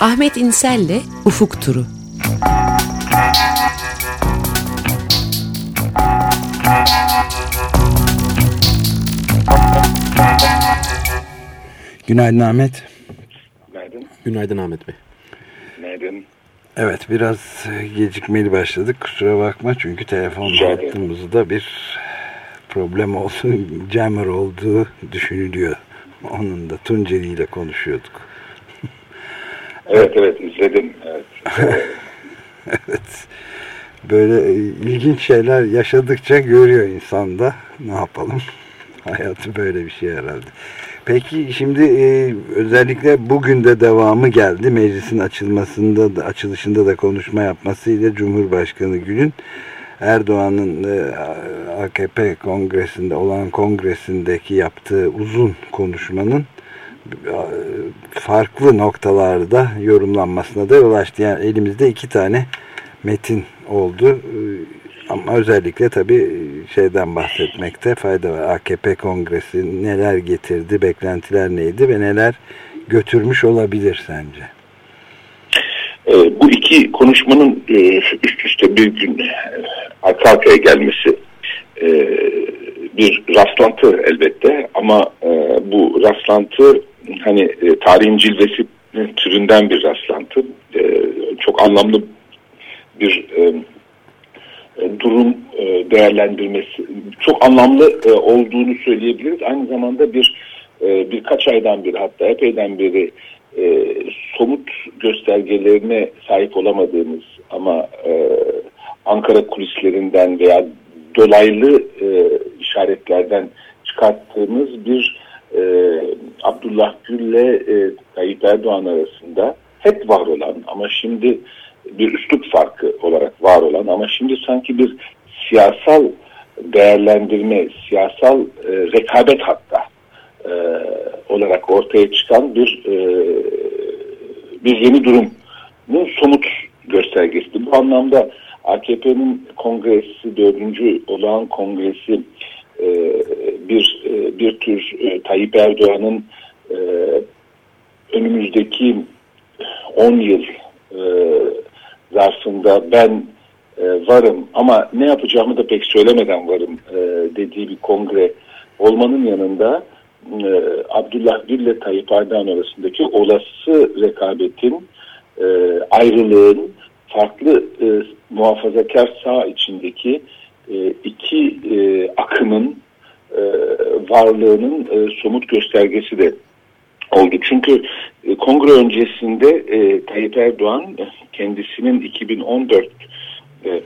Ahmet İnsel'le Ufuk Turu. Günaydın Ahmet. Günaydın. Günaydın Ahmet Bey. Günaydın. Evet biraz gecikmeli başladık. Kusura bakma çünkü telefon hattımızda bir problem oldu. Jammer olduğu düşünülüyor. Onun da Tunceli ile konuşuyorduk. Evet evet izledim. Evet. evet. Böyle ilginç şeyler yaşadıkça görüyor insan da. Ne yapalım? Hayatı böyle bir şey herhalde. Peki şimdi e, özellikle bugün de devamı geldi. Meclisin açılmasında da açılışında da konuşma yapmasıyla Cumhurbaşkanı Gül'ün Erdoğan'ın e, AKP kongresinde olan kongresindeki yaptığı uzun konuşmanın e, farklı noktalarda yorumlanmasına da yol açtı. Yani elimizde iki tane metin oldu. E, ama özellikle tabii şeyden bahsetmekte fayda var. AKP kongresi neler getirdi, beklentiler neydi ve neler götürmüş olabilir sence? E, bu iki konuşmanın e, üst üste bir gün e, arka arkaya gelmesi e, bir rastlantı elbette ama e, bu rastlantı hani e, tarihin cilvesi türünden bir rastlantı. E, çok anlamlı bir e, e, durum e, değerlendirmesi çok anlamlı e, olduğunu söyleyebiliriz. Aynı zamanda bir birkaç aydan beri hatta epeyden beri somut göstergelerine sahip olamadığımız ama Ankara kulislerinden veya dolaylı işaretlerden çıkarttığımız bir Abdullah Gül'le Tayyip Erdoğan arasında hep var olan ama şimdi bir üslup farkı olarak var olan ama şimdi sanki bir siyasal değerlendirme, siyasal e, rekabet hatta e, olarak ortaya çıkan bir e, bir yeni durumun somut göstergesi. Bu anlamda AKP'nin kongresi, dördüncü olağan kongresi e, bir e, bir tür e, Tayyip Erdoğan'ın e, önümüzdeki 10 yıl e, zarfında ben e, varım ama ne yapacağımı da pek söylemeden varım e, dediği bir kongre olmanın yanında e, Abdullah Gül ile Tayyip Erdoğan arasındaki olası rekabetin, e, ayrılığın, farklı e, muhafazakar sağ içindeki e, iki e, akımın e, varlığının e, somut göstergesi de oldu. Çünkü kongre öncesinde Tayyip Erdoğan kendisinin 2014 e,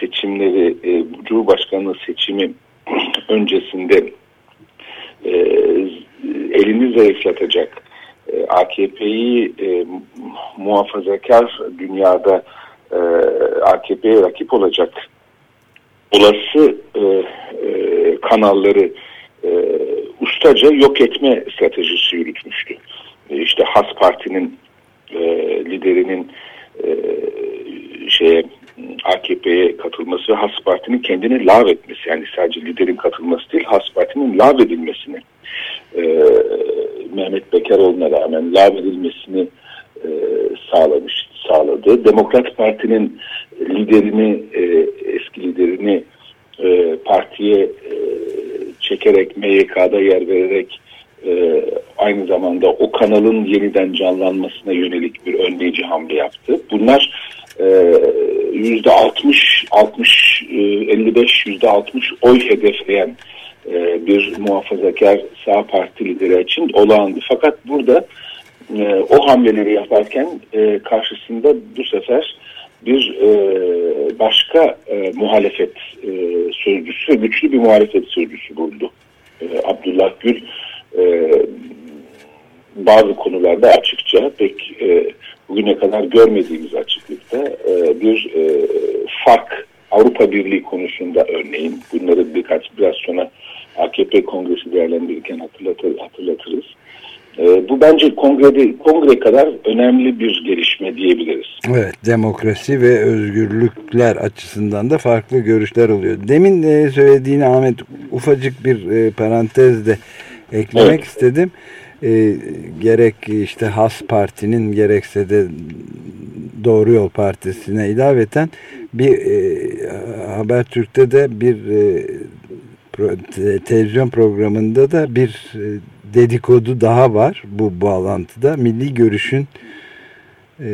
seçimleri, Cumhurbaşkanlığı seçimi öncesinde elini zayıflatacak AKP'yi e, muhafazakar dünyada e, AKP'ye rakip olacak olası e, e, kanalları e, ustaca yok etme stratejisi yürütmüştü. E, işte Has Parti'nin e, liderinin e, şeye AKP'ye katılması ve Has Parti'nin kendini lav etmesi yani sadece liderin katılması değil Has Parti'nin lav edilmesini e, Mehmet Bekaroğlu'na rağmen lav edilmesini e, sağlamış, sağladı. Demokrat Parti'nin liderini e, liderini e, partiye e, çekerek MYK'da yer vererek e, aynı zamanda o kanalın yeniden canlanmasına yönelik bir önleyici hamle yaptı. Bunlar yüzde 60, 60, 55, yüzde 60 oy hedefleyen e, bir muhafazakar sağ parti lideri için olağandı. Fakat burada e, o hamleleri yaparken e, karşısında bu sefer bir e, başka e, muhalefet e, sözcüsü, güçlü bir muhalefet sözcüsü buldu. E, Abdullah Gül e, bazı konularda açıkça pek e, bugüne kadar görmediğimiz açıklıkta e, bir e, fark Avrupa Birliği konusunda örneğin bunları birkaç biraz sonra AKP kongresi değerlendirirken hatırlatır, hatırlatırız. E, bu bence kongrede, kongre kadar önemli bir gelişme diyebiliriz. Evet, demokrasi ve özgürlükler açısından da farklı görüşler oluyor. Demin e, söylediğini Ahmet ufacık bir e, parantezde eklemek evet. istedim. e, gerek işte Has Parti'nin gerekse de Doğru Yol Partisi'ne ilaveten bir e, Habertürk'te de bir e, pro, te, televizyon programında da bir e, dedikodu daha var bu bağlantıda. Milli Görüş'ün e,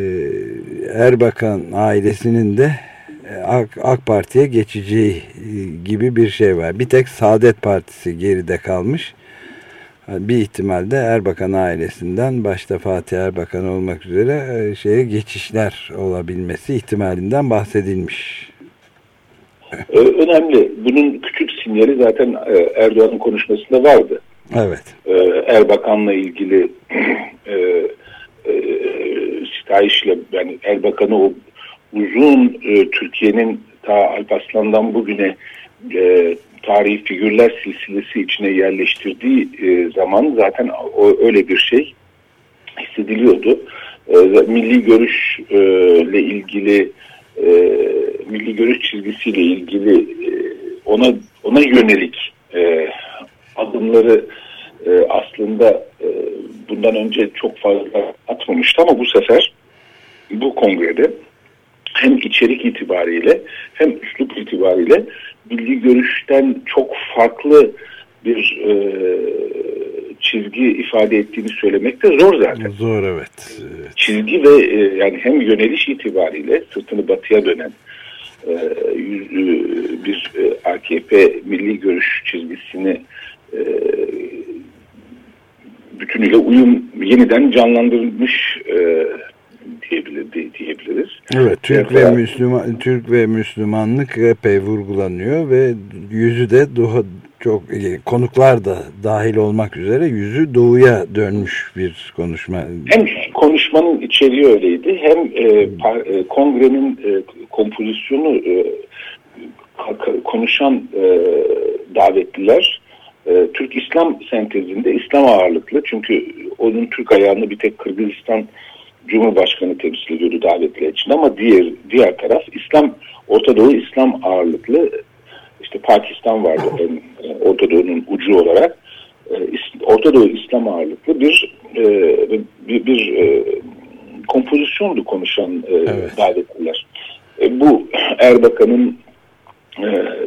Erbakan ailesinin de e, AK, AK Parti'ye geçeceği e, gibi bir şey var. Bir tek Saadet Partisi geride kalmış. Bir ihtimalde Erbakan ailesinden başta Fatih Erbakan olmak üzere şeye geçişler olabilmesi ihtimalinden bahsedilmiş. Önemli. Bunun küçük sinyali zaten Erdoğan'ın konuşmasında vardı. Evet. Erbakan'la ilgili e, e, sitayişle yani Erbakan'ı o uzun e, Türkiye'nin ta Alparslan'dan bugüne e, tarihi figürler silsilesi içine yerleştirdiği e, zaman zaten o, öyle bir şey hissediliyordu. E, milli görüşle e, ilgili e, milli görüş çizgisiyle ilgili e, ona ona yönelik e, adımları e, aslında e, bundan önce çok fazla atmamıştı ama bu sefer bu kongrede hem içerik itibariyle hem üslup itibariyle milli görüşten çok farklı bir e, çizgi ifade ettiğini söylemek de zor zaten. Zor evet. evet. Çizgi ve e, yani hem yöneliş itibariyle sırtını batıya dönen e, yüz, e, bir e, AKP milli görüş çizgisini e, bütünüyle uyum yeniden canlandırılmış e, diyebilir, diyebiliriz. Evet, Türk ve Müslüman Türk ve Müslümanlık epey vurgulanıyor ve yüzü de daha çok e, konuklar da dahil olmak üzere yüzü doğuya dönmüş bir konuşma. Hem konuşmanın içeriği öyleydi hem e, par, e, kongrenin e, kompozisyonu e, konuşan e, davetliler e, Türk İslam sentezinde İslam ağırlıklı çünkü onun Türk ayağını bir tek Kırgızistan Cumhurbaşkanı temsil ediyordu davetli için ama diğer diğer taraf İslam Orta Doğu İslam ağırlıklı işte Pakistan vardı en, e, Orta Doğu'nun ucu olarak e, Orta Doğu İslam ağırlıklı bir e, bir, bir kompozisyondu konuşan evet. davetliler. Bu Erbakan'ın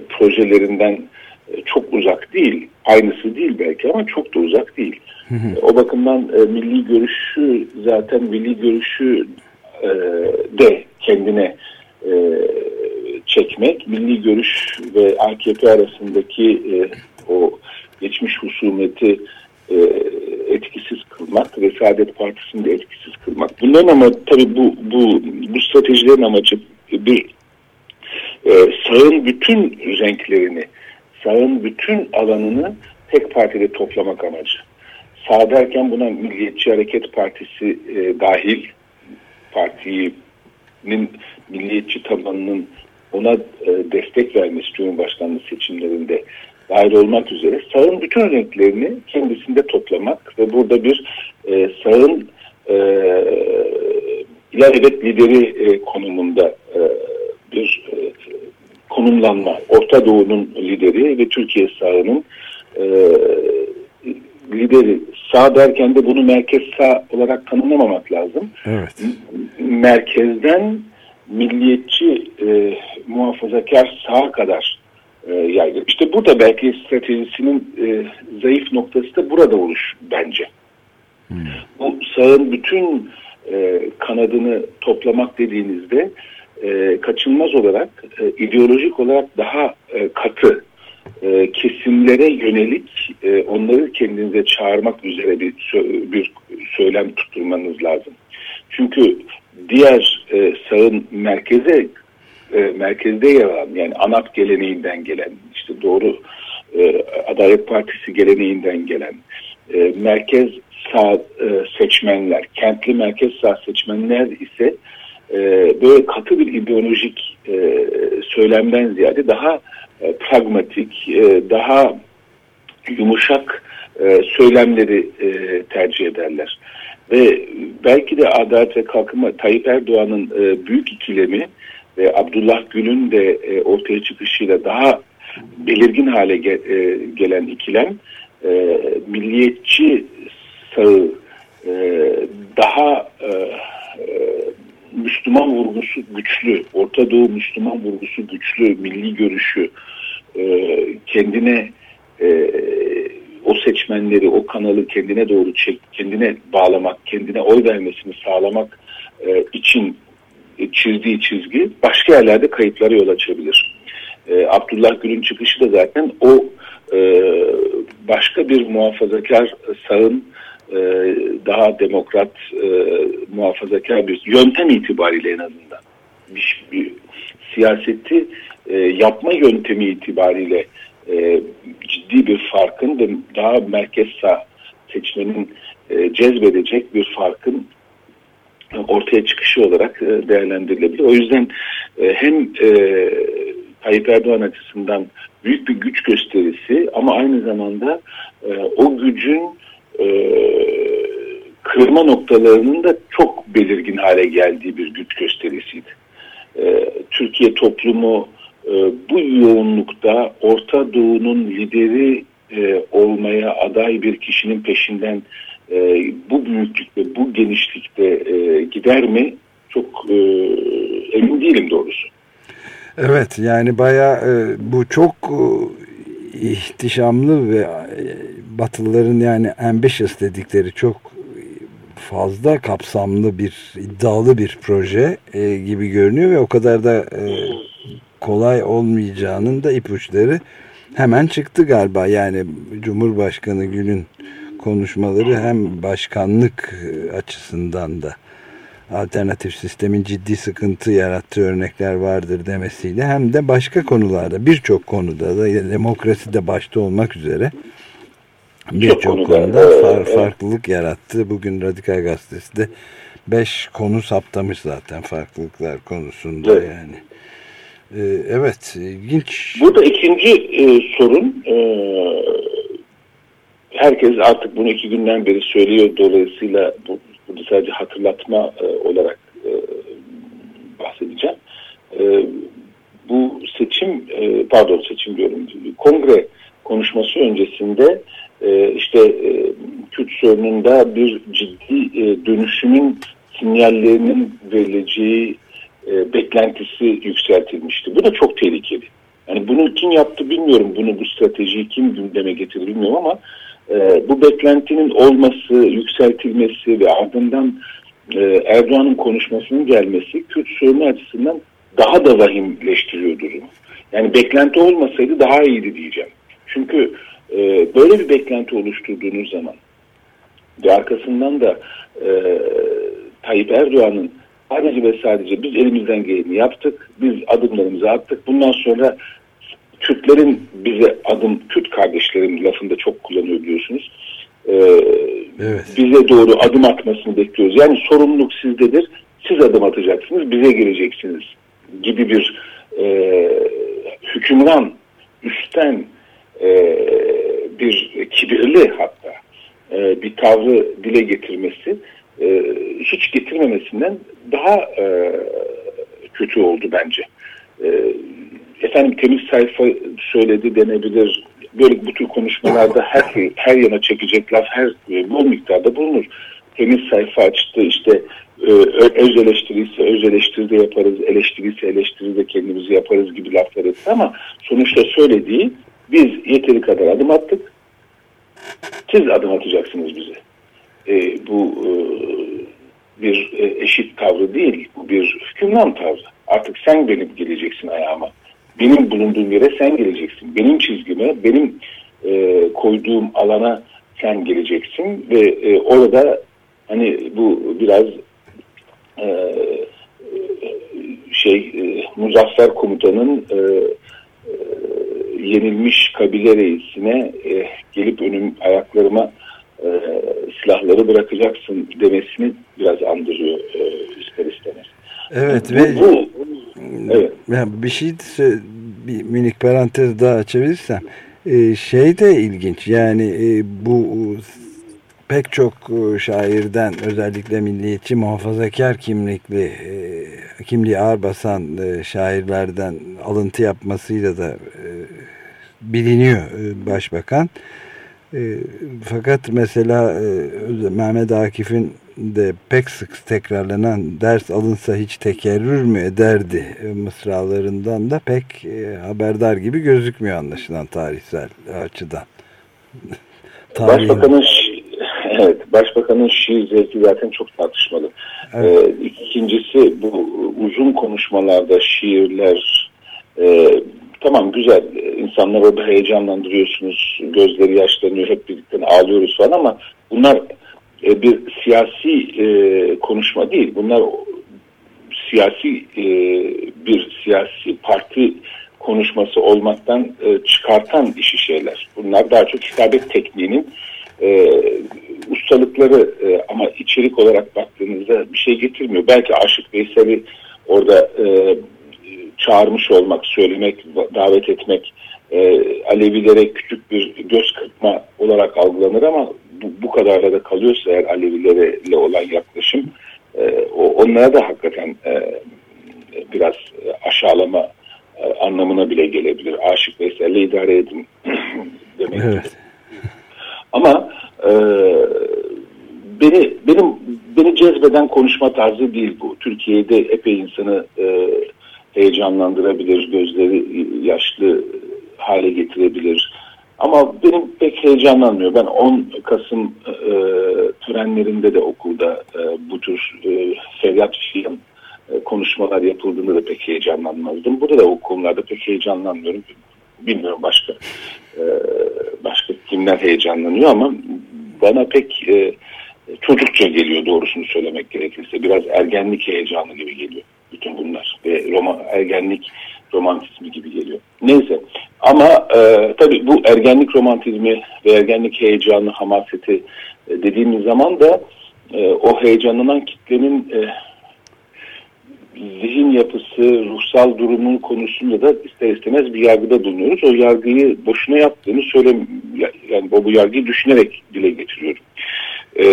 projelerinden çok uzak değil. Aynısı değil belki ama çok da uzak değil. O bakımdan e, milli görüşü zaten milli görüşü e, de kendine e, çekmek, milli görüş ve AKP arasındaki e, o geçmiş husumeti e, etkisiz kılmak ve Saadet Partisi'ni de etkisiz kılmak. Bunların ama tabii bu, bu, bu stratejilerin amacı bir e, sağın bütün renklerini, sağın bütün alanını tek partide toplamak amacı. Sağ derken buna Milliyetçi Hareket Partisi e, dahil partinin milliyetçi tabanının ona e, destek vermesi Cumhurbaşkanlığı seçimlerinde dahil olmak üzere sağın bütün renklerini kendisinde toplamak ve burada bir e, sağın e, ilahiyat lideri e, konumunda e, bir e, konumlanma, Orta Doğu'nun lideri ve Türkiye sağının e, lideri. Sağ derken de bunu merkez sağ olarak tanımlamamak lazım. Evet. Merkezden milliyetçi e, muhafazakar sağa kadar e, yaygın. İşte burada belki stratejisinin e, zayıf noktası da burada oluş bence. Hmm. Bu sağın bütün e, kanadını toplamak dediğinizde e, kaçınmaz olarak e, ideolojik olarak daha e, katı e, kesimlere yönelik e, onları kendinize çağırmak üzere bir, bir söylem tutturmanız lazım. Çünkü diğer e, sağın merkeze e, merkezde yer alan yani ANAP geleneğinden gelen işte doğru e, Adalet Partisi geleneğinden gelen e, merkez sağ e, seçmenler, kentli merkez sağ seçmenler ise e, böyle katı bir ideolojik e, söylemden ziyade daha e, pragmatik, e, daha yumuşak e, söylemleri e, tercih ederler. Ve belki de Adalet ve Kalkınma Tayyip Erdoğan'ın e, büyük ikilemi ve Abdullah Gül'ün de e, ortaya çıkışıyla daha belirgin hale ge, e, gelen ikilem e, milliyetçi sağı e, daha e, e, Müslüman vurgusu güçlü, Orta Doğu Müslüman vurgusu güçlü, milli görüşü e, kendine e, o seçmenleri, o kanalı kendine doğru çek, kendine bağlamak, kendine oy vermesini sağlamak e, için çizdiği çizgi başka yerlerde kayıplara yol açabilir. E, Abdullah Gül'ün çıkışı da zaten o e, başka bir muhafazakar sağın e, daha demokrat e, muhafazakar bir yöntem itibariyle en azından bir, bir siyaseti e, yapma yöntemi itibariyle e, ciddi bir farkın ve daha merkez sağ seçmenin e, cezbedecek bir farkın ortaya çıkışı olarak e, değerlendirilebilir. O yüzden e, hem e, Tayyip Erdoğan açısından büyük bir güç gösterisi ama aynı zamanda o gücün e, kırma noktalarının da çok belirgin hale geldiği bir güç gösterisiydi. E, Türkiye toplumu e, bu yoğunlukta Orta Doğu'nun lideri e, olmaya aday bir kişinin peşinden e, bu büyüklükte, bu genişlikte e, gider mi? Çok e, emin değilim doğrusu. Evet yani baya e, bu çok e, ihtişamlı ve e, Batılıların yani ambitious dedikleri çok fazla kapsamlı bir iddialı bir proje e, gibi görünüyor ve o kadar da e, kolay olmayacağının da ipuçları hemen çıktı galiba. Yani Cumhurbaşkanı Gül'ün konuşmaları hem başkanlık açısından da alternatif sistemin ciddi sıkıntı yarattığı örnekler vardır demesiyle hem de başka konularda birçok konuda da demokrasi de başta olmak üzere birçok konuda far, farklılık yarattı. Bugün Radikal Gazetesi de beş konu saptamış zaten farklılıklar konusunda evet. yani. Ee, evet ilginç. Burada ikinci e, sorun e, herkes artık bunu iki günden beri söylüyor dolayısıyla bu, burada sadece hatırlatma e, olarak e, bahsedeceğim. E, bu seçim e, pardon seçim diyorum kongre konuşması öncesinde e, işte e, Kürt sorununda bir ciddi e, dönüşümün sinyallerinin verileceği e, beklentisi yükseltilmişti. Bu da çok tehlikeli. Yani bunu kim yaptı bilmiyorum. Bunu bu stratejiyi kim gündeme getirdi bilmiyorum ama e, bu beklentinin olması, yükseltilmesi ve ardından e, Erdoğan'ın konuşmasının gelmesi Kürt sorunu açısından daha da vahimleştiriyor durumu. Yani beklenti olmasaydı daha iyiydi diyeceğim. Çünkü e, böyle bir beklenti oluşturduğunuz zaman ve arkasından da e, Tayyip Erdoğan'ın sadece ve sadece biz elimizden geleni yaptık, biz adımlarımızı attık. Bundan sonra Kürtlerin bize adım, Kürt kardeşlerim lafında çok kullanıyor biliyorsunuz. Ee, evet. Bize doğru adım atmasını bekliyoruz. Yani sorumluluk sizdedir. Siz adım atacaksınız, bize geleceksiniz gibi bir e, hükümran, üstten e, bir kibirli hatta e, bir tavrı dile getirmesi e, hiç getirmemesinden daha e, kötü oldu bence. E, efendim temiz sayfa söyledi denebilir. Böyle bu tür konuşmalarda her her yana çekecek laf her e, bol miktarda bulunur. Temiz sayfa açtı işte e, öz eleştiri ise öz eleştiri de yaparız, eleştiri ise eleştiri de kendimizi yaparız gibi laflar etti ama sonuçta söylediği biz yeteri kadar adım attık. Siz adım atacaksınız bize. E, bu e, bir e, eşit tavrı değil, bu bir hükümran tavrı. Artık sen benim geleceksin ayağıma. Benim bulunduğum yere sen geleceksin. Benim çizgime, benim e, koyduğum alana sen geleceksin ve e, orada hani bu biraz e, şey e, Muzaffer Komutan'ın e, e, yenilmiş kabile reisine e, gelip önüm ayaklarıma e, silahları bırakacaksın demesini biraz andırıyor e, ister istemez. Evet bu, ve bu, evet. bir şey bir minik parantez daha açabilirsem e, şey de ilginç yani e, bu pek çok e, şairden özellikle milliyetçi muhafazakar kimlikli e, kimliği ağır basan e, şairlerden alıntı yapmasıyla da e, biliniyor e, başbakan. E, fakat mesela e, Mehmet Akif'in de pek sık tekrarlanan ders alınsa hiç tekerrür mü ederdi e, mısralarından da pek e, haberdar gibi gözükmüyor anlaşılan tarihsel açıdan. Başbakanın evet, Başbakanın şiir zevki zaten çok tartışmalı. Evet. Ee, ikincisi bu uzun konuşmalarda şiirler e, tamam güzel insanlar orada heyecanlandırıyorsunuz gözleri yaşlanıyor hep birlikte ağlıyoruz falan ama bunlar e, bir siyasi e, konuşma değil. Bunlar siyasi e, bir siyasi parti konuşması olmaktan e, çıkartan işi şeyler. Bunlar daha çok hitabet tekniğinin e, ustalıkları e, ama içerik olarak baktığınızda bir şey getirmiyor. Belki Aşık Veysel'i orada e, çağırmış olmak, söylemek, davet etmek e, Alevilere küçük bir göz kırpma olarak algılanır ama bu, bu kadarla da kalıyorsa eğer Alevilere olan yaklaşım e, onlara da hakikaten e, biraz aşağılama e, anlamına bile gelebilir. Aşık Veysel'le idare edin demek. Evet. Ama e, beni benim beni cezbeden konuşma tarzı değil bu. Türkiye'de epey insanı e, heyecanlandırabilir, gözleri yaşlı hale getirebilir. Ama benim pek heyecanlanmıyor. Ben 10 Kasım e, törenlerinde de okulda e, bu tür e, feryat fiyan e, konuşmalar yapıldığında da pek heyecanlanmazdım. Burada da o konularda pek heyecanlanmıyorum. Bilmiyorum başka e, başka kimler heyecanlanıyor ama bana pek e, çocukça geliyor doğrusunu söylemek gerekirse. Biraz ergenlik heyecanı gibi geliyor bütün bunlar. Ve Roma, ergenlik romantizmi gibi geliyor. Neyse ama e, tabii bu ergenlik romantizmi ve ergenlik heyecanı, hamaseti e, dediğimiz zaman da e, o heyecanlanan kitlenin e, zihin yapısı, ruhsal durumu konusunda da ister istemez bir yargıda bulunuyoruz. O yargıyı boşuna yaptığını söyle yani bu, bu yargıyı düşünerek dile getiriyorum. E,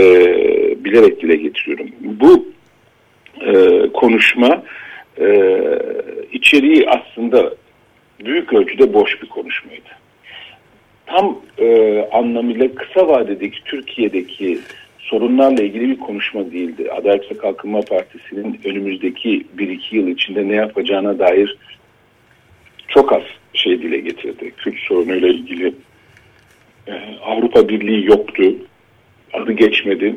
bilerek dile getiriyorum. Bu e, konuşma e, içeriği aslında büyük ölçüde boş bir konuşmaydı. Tam e, anlamıyla kısa vadedeki Türkiye'deki sorunlarla ilgili bir konuşma değildi. Adalet ve Kalkınma Partisi'nin önümüzdeki bir iki yıl içinde ne yapacağına dair çok az şey dile getirdi. Kürt sorunuyla ilgili e, Avrupa Birliği yoktu. Adı geçmedi.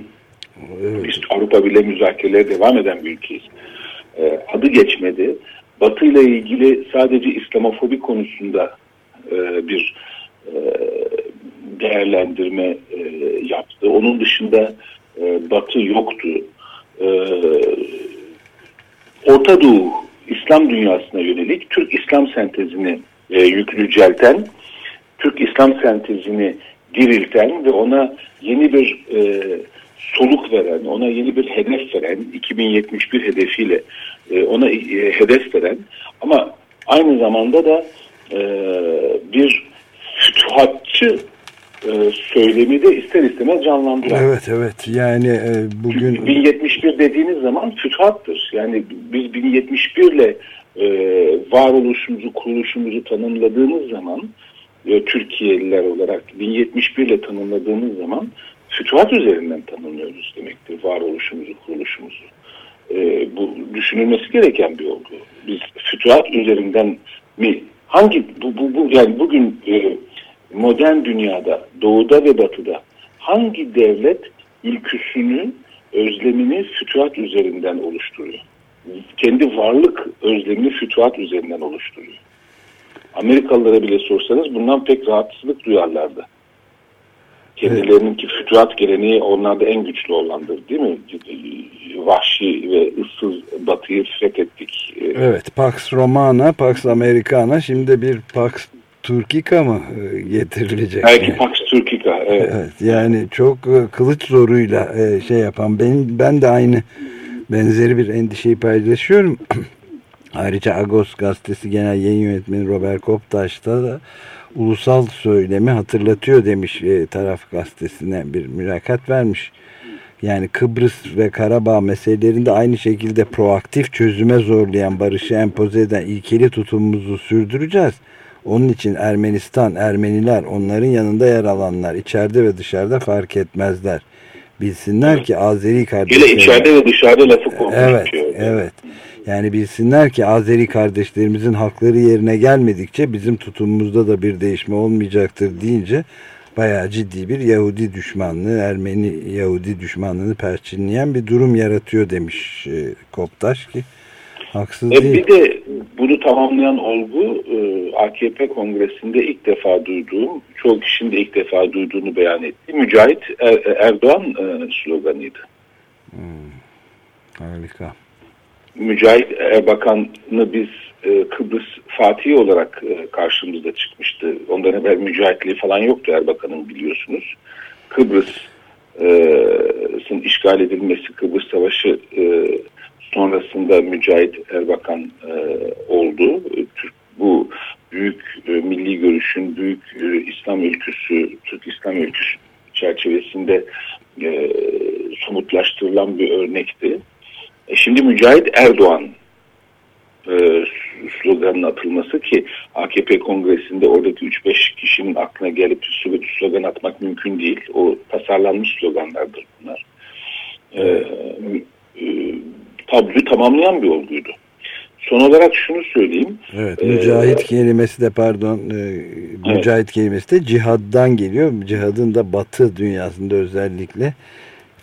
Evet. Biz Avrupa Birliği müzakerelere devam eden bir ülkeyiz. E, adı geçmedi. Batı ile ilgili sadece İslamofobi konusunda e, bir e, değerlendirme e, yaptı. Onun dışında e, Batı yoktu. E, Orta Doğu İslam dünyasına yönelik Türk İslam sentezini e, yüklücelten, Türk İslam sentezini dirilten ve ona yeni bir e, soluk veren, ona yeni bir hedef veren, 2071 hedefiyle e, ona e, hedef veren ama aynı zamanda da e, bir fütuhatçı e, söylemi de ister istemez canlandıran. Evet evet yani e, bugün... Çünkü 1071 dediğiniz zaman fütuhattır. Yani biz 1071 ile e, varoluşumuzu, kuruluşumuzu tanımladığımız zaman Türkiye'liler olarak 1071 ile tanımladığımız zaman fütuhat üzerinden tanımlıyoruz demektir varoluşumuzu, kuruluşumuzu. E, bu düşünülmesi gereken bir olgu. Biz fütuhat üzerinden mi hangi bu, bu, bu yani bugün e, modern dünyada doğuda ve batıda hangi devlet ülküsünü özlemini fütuhat üzerinden oluşturuyor? Kendi varlık özlemini fütuhat üzerinden oluşturuyor. Amerikalılara bile sorsanız bundan pek rahatsızlık duyarlardı. Kendilerininki fütuhat geleneği onlarda en güçlü olandır değil mi? Vahşi ve ıssız batıyı fethettik. Evet, Pax Romana, Pax Americana şimdi bir Pax Turkika mı e, getirilecek? Belki yani. Pax Turkika, evet. evet. Yani çok e, kılıç zoruyla e, şey yapan, ben, ben de aynı benzeri bir endişeyi paylaşıyorum. Ayrıca Agos gazetesi genel yayın yönetmeni Robert Koptaş'ta da ulusal söylemi hatırlatıyor demiş e, taraf gazetesine bir mülakat vermiş. Yani Kıbrıs ve Karabağ meselelerinde aynı şekilde proaktif çözüme zorlayan barışı empoze eden ilkeli tutumumuzu sürdüreceğiz. Onun için Ermenistan, Ermeniler, onların yanında yer alanlar içeride ve dışarıda fark etmezler. Bilsinler ki Azeri kardeşler... Yine içeride ve dışarıda lafı Evet, evet. Yani bilsinler ki Azeri kardeşlerimizin hakları yerine gelmedikçe bizim tutumumuzda da bir değişme olmayacaktır deyince bayağı ciddi bir Yahudi düşmanlığı, Ermeni Yahudi düşmanlığını perçinleyen bir durum yaratıyor demiş e, Koptaş ki haksız e, değil. Bir de bunu tamamlayan olgu e, AKP kongresinde ilk defa duyduğum, çoğu kişinin de ilk defa duyduğunu beyan etti. Mücahit er, Erdoğan e, sloganıydı. Hmm, harika. Mücahit Erbakan'ı biz e, Kıbrıs Fatih olarak e, karşımızda çıkmıştı. Ondan evvel mücahitliği falan yoktu Erbakan'ın biliyorsunuz. Kıbrıs'ın işgal edilmesi, Kıbrıs Savaşı e, sonrasında Mücahit Erbakan e, oldu. Türk, bu büyük e, milli görüşün, büyük e, İslam ülküsü, Türk İslam ülküsü çerçevesinde e, somutlaştırılan bir örnekti. E şimdi Mücahit Erdoğan e, sloganın atılması ki AKP kongresinde oradaki 3-5 kişinin aklına gelip slogan atmak mümkün değil. O tasarlanmış sloganlardır bunlar. E, e, tabloyu tamamlayan bir olguydu. Son olarak şunu söyleyeyim. Evet, mücahit ee, kelimesi de pardon, e, mücahit evet. kelimesi de cihaddan geliyor. Cihadın da batı dünyasında özellikle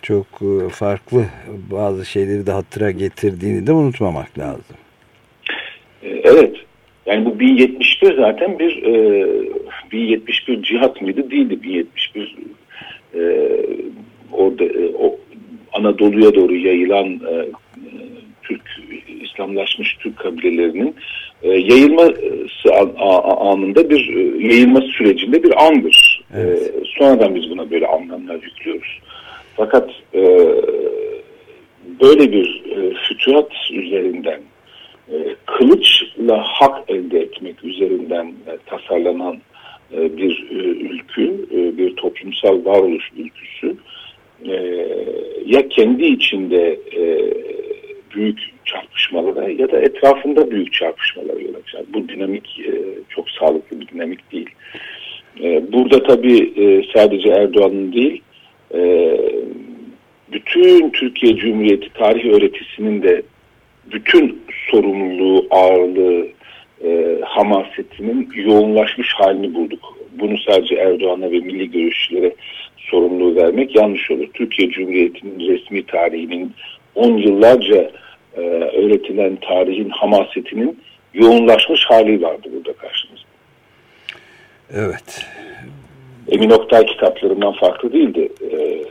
çok e, farklı bazı şeyleri de hatıra getirdiğini de unutmamak lazım. E, evet. Yani bu 1071 zaten bir e, 1071 cihat mıydı? Değildi 1071 e, orada e, o Anadolu'ya doğru yayılan e, Türk İslamlaşmış Türk kabilelerinin e, yayılması anında bir e, yayılma sürecinde bir andır. Evet. E, sonradan biz buna böyle anlamlar yüklüyoruz. Fakat e, böyle bir e, fütuhat üzerinden e, kılıçla hak elde etmek üzerinden e, tasarlanan e, bir e, ülkü, e, bir toplumsal varoluş ülküsü e, ya kendi içinde e, büyük çarpışmalara ya da etrafında büyük çarpışmalara yol açar. Bu dinamik e, çok sağlıklı bir dinamik değil. E, burada tabii e, sadece Erdoğan'ın değil, e, bütün Türkiye Cumhuriyeti tarih öğretisinin de bütün sorumluluğu, ağırlığı, e, hamasetinin yoğunlaşmış halini bulduk. Bunu sadece Erdoğan'a ve milli görüşçülere sorumluluğu vermek yanlış olur. Türkiye Cumhuriyeti'nin resmi tarihinin 10 yıllarca e, öğretilen tarihin hamasetinin yoğunlaşmış hali vardı burada karşımızda. Evet. Emin Oktay kitaplarından farklı değildi e,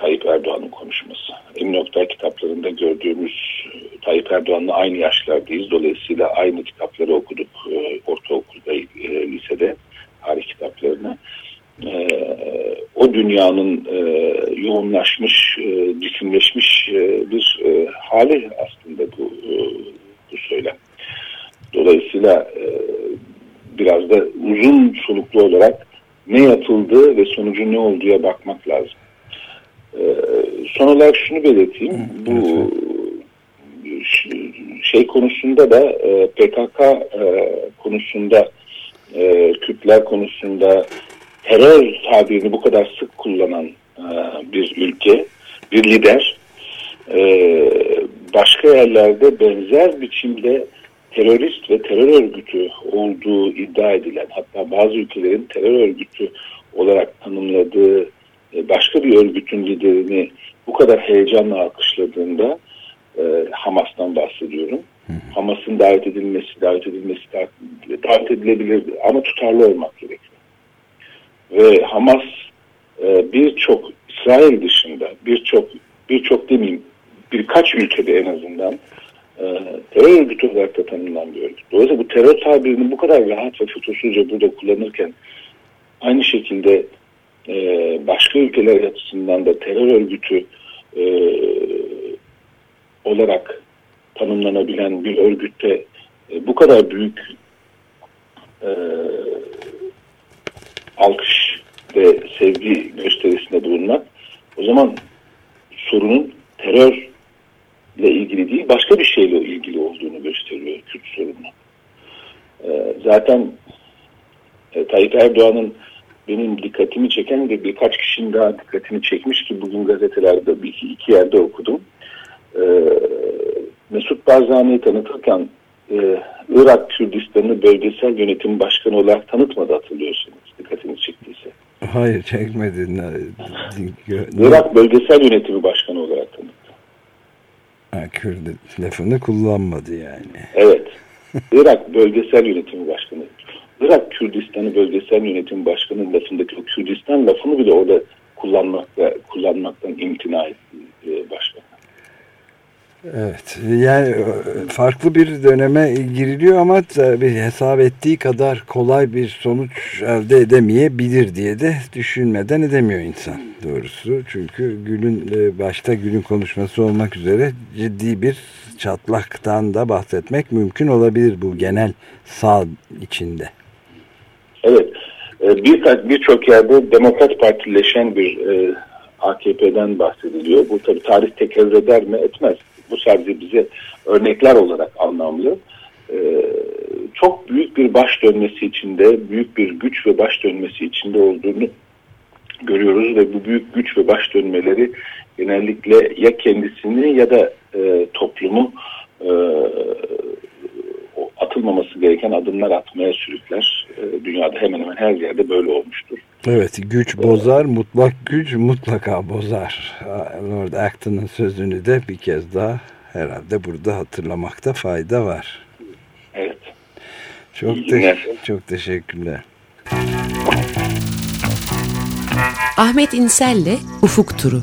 Tayyip Erdoğan'ın konuşması. Emin Oktay kitaplarında gördüğümüz e, Tayyip Erdoğan'la aynı yaşlardayız. Dolayısıyla aynı kitapları okuduk e, ortaokulda, e, lisede tarih kitaplarını. O dünyanın yoğunlaşmış, e, cisimleşmiş bir hali aslında bu, e, bu söylem. Dolayısıyla biraz da uzun soluklu olarak ne yapıldı ve sonucu ne olduğuya bakmak lazım. E, son olarak şunu belirteyim. Bu şey konusunda da e, PKK e, konusunda e, Kürtler konusunda terör tabirini bu kadar sık kullanan bir ülke, bir lider başka yerlerde benzer biçimde terörist ve terör örgütü olduğu iddia edilen hatta bazı ülkelerin terör örgütü olarak tanımladığı başka bir örgütün liderini bu kadar heyecanla alkışladığında e, Hamas'tan bahsediyorum. Hamas'ın davet edilmesi, davet edilmesi davet edilebilirdi ama tutarlı olmak gerekiyor. Ve Hamas e, birçok İsrail dışında birçok birçok demeyeyim birkaç ülkede en azından e, terör örgütü olarak da tanımlanan bir örgüt. Dolayısıyla bu terör tabirini bu kadar rahat ve fütursuzca burada kullanırken aynı şekilde e, başka ülkeler açısından da terör örgütü e, olarak tanımlanabilen bir örgütte e, bu kadar büyük e, alkış ve sevgi gösterisinde bulunmak o zaman sorunun terörle ilgili değil başka bir şeyle ilgili olduğunu gösteriyor Kürt sorunu. E, zaten e, Tayyip Erdoğan'ın benim dikkatimi çeken ve birkaç kişinin daha dikkatini çekmiş ki bugün gazetelerde bir iki, iki yerde okudum. E, Mesut Barzani'yi tanıtırken e, Irak Kürdistan'ı bölgesel yönetim başkanı olarak tanıtmadı hatırlıyorsunuz dikkatinizi çektiyse. Hayır çekmedi. Irak bölgesel yönetimi başkanı olarak tanıttı. Ha, Kürt lafını kullanmadı yani. Evet. Irak bölgesel yönetimi başkanı. Kürdistan'ı bölgesel yönetim başkanı lafındaki o Kürdistan lafını bile orada kullanmakta, kullanmaktan imtina etti e, başkan. Evet yani e, farklı bir döneme giriliyor ama tabii hesap ettiği kadar kolay bir sonuç elde edemeyebilir diye de düşünmeden edemiyor insan doğrusu. Çünkü Gül'ün e, başta Gül'ün konuşması olmak üzere ciddi bir çatlaktan da bahsetmek mümkün olabilir bu genel sağ içinde. Evet e, birkaç birçok yerde Demokrat Partileşen bir AKP'den bahsediliyor. Bu tabi tarih tekrar eder mi? Etmez bu sadece bize örnekler olarak anlamlı. Ee, çok büyük bir baş dönmesi içinde, büyük bir güç ve baş dönmesi içinde olduğunu görüyoruz ve bu büyük güç ve baş dönmeleri genellikle ya kendisini ya da e, toplumu e, atılmaması gereken adımlar atmaya sürükler. E, dünyada hemen hemen her yerde böyle olmuştur. Evet, güç bozar, mutlak güç mutlaka bozar. Lord Acton'ın sözünü de bir kez daha herhalde burada hatırlamakta fayda var. Evet. Çok, te çok teşekkürler. Ahmet İnsel'le Ufuk Turu.